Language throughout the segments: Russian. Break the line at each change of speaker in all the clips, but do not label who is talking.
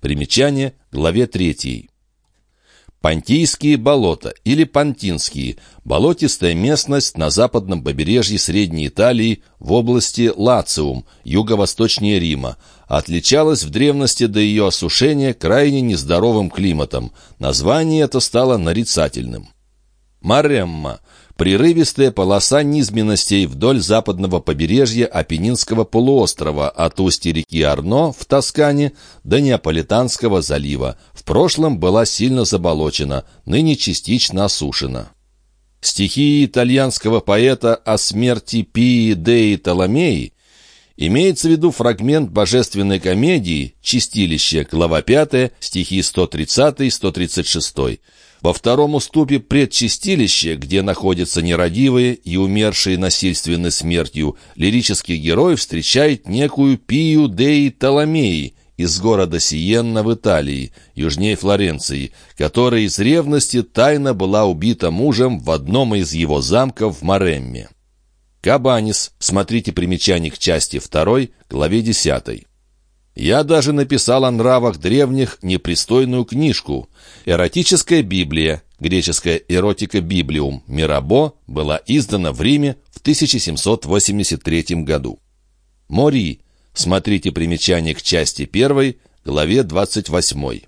Примечание, главе 3. Понтийские болота или Понтинские – болотистая местность на западном побережье Средней Италии в области Лациум, юго-восточнее Рима. Отличалась в древности до ее осушения крайне нездоровым климатом. Название это стало нарицательным. Маремма Прерывистая полоса низменностей вдоль западного побережья Апеннинского полуострова от устья реки Арно в Тоскане до Неаполитанского залива. В прошлом была сильно заболочена, ныне частично осушена. Стихи итальянского поэта о смерти Пии Деи Толомеи Имеется в виду фрагмент божественной комедии «Чистилище», глава 5, стихи 130-136. Во втором уступе предчистилища, где находятся нерадивые и умершие насильственной смертью, лирический герой встречает некую Пию Деи Толомеи из города Сиенна в Италии, южнее Флоренции, которая из ревности тайно была убита мужем в одном из его замков в Маремме. Кабанис, смотрите примечание к части 2, главе 10. Я даже написал о нравах древних непристойную книжку. Эротическая Библия, греческая эротика Библиум, Мирабо, была издана в Риме в 1783 году. Мори, смотрите примечание к части 1, главе 28.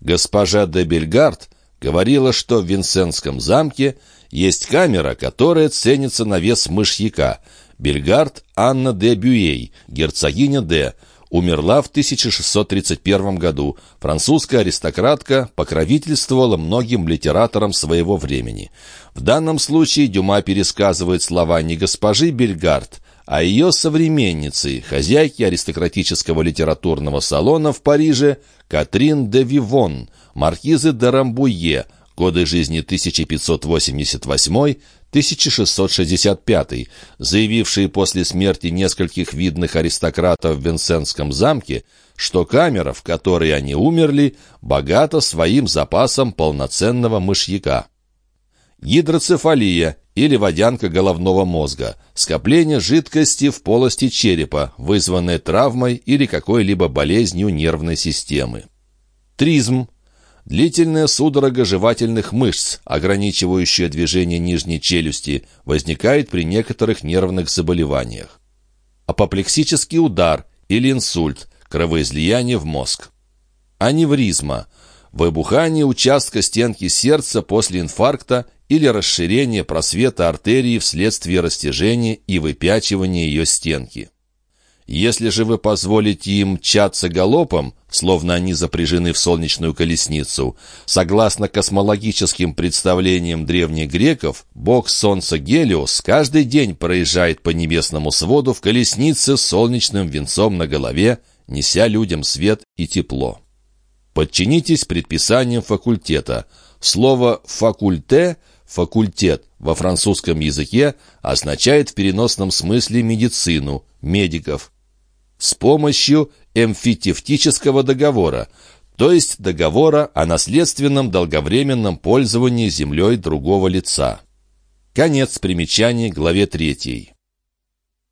Госпожа де Бельгард говорила, что в Винсентском замке есть камера, которая ценится на вес мышьяка. Бельгард Анна де Бюей, герцогиня де, умерла в 1631 году. Французская аристократка покровительствовала многим литераторам своего времени. В данном случае Дюма пересказывает слова не госпожи Бельгард, а ее современницы, хозяйки аристократического литературного салона в Париже Катрин де Вивон, маркизы де Рамбуе, годы жизни 1588-1665, заявившие после смерти нескольких видных аристократов в Винсентском замке, что камера, в которой они умерли, богата своим запасом полноценного мышьяка. Гидроцефалия или водянка головного мозга – скопление жидкости в полости черепа, вызванное травмой или какой-либо болезнью нервной системы. Тризм Длительная судорога жевательных мышц, ограничивающая движение нижней челюсти, возникает при некоторых нервных заболеваниях. Апоплексический удар или инсульт, кровоизлияние в мозг. Аневризма – выбухание участка стенки сердца после инфаркта или расширение просвета артерии вследствие растяжения и выпячивания ее стенки. Если же вы позволите им мчаться галопом, словно они запряжены в солнечную колесницу, согласно космологическим представлениям древних греков, бог солнца Гелиос каждый день проезжает по небесному своду в колеснице с солнечным венцом на голове, неся людям свет и тепло. Подчинитесь предписаниям факультета. Слово «факульте» «факультет» во французском языке означает в переносном смысле медицину, медиков, с помощью эмфитевтического договора, то есть договора о наследственном долговременном пользовании землей другого лица. Конец примечаний главе 3.